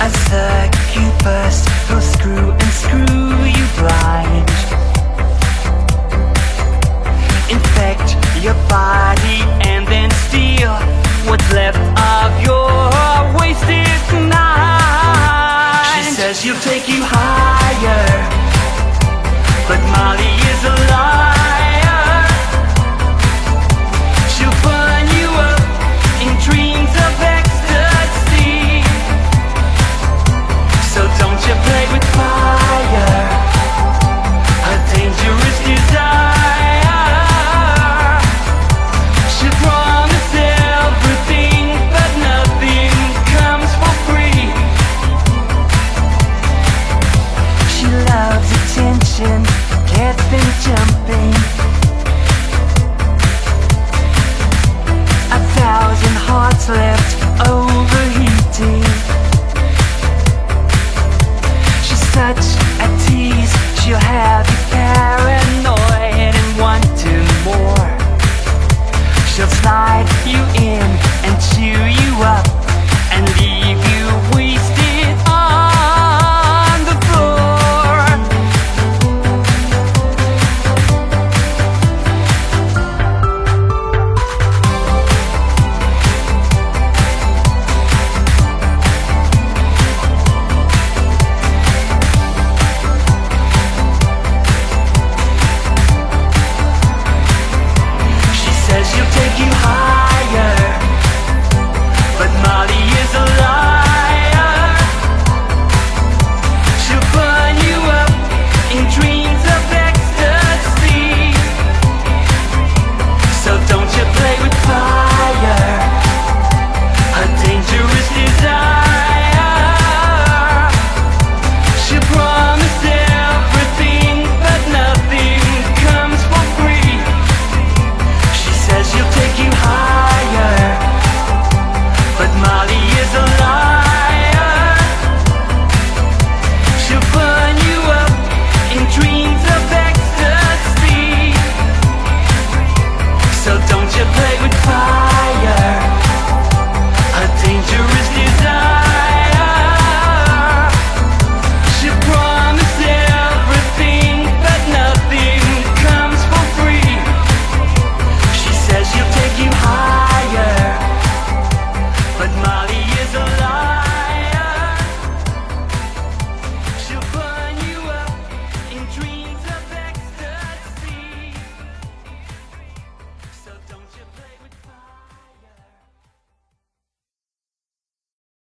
I suck, you first, screw and screw you blind. Infect your body and then steal what's left slide you in and chew you up.